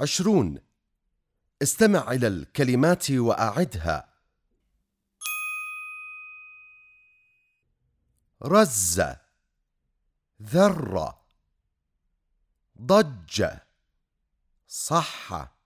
عشرون. استمع إلى الكلمات وأعدها. رز. ذرة. ضج صحة.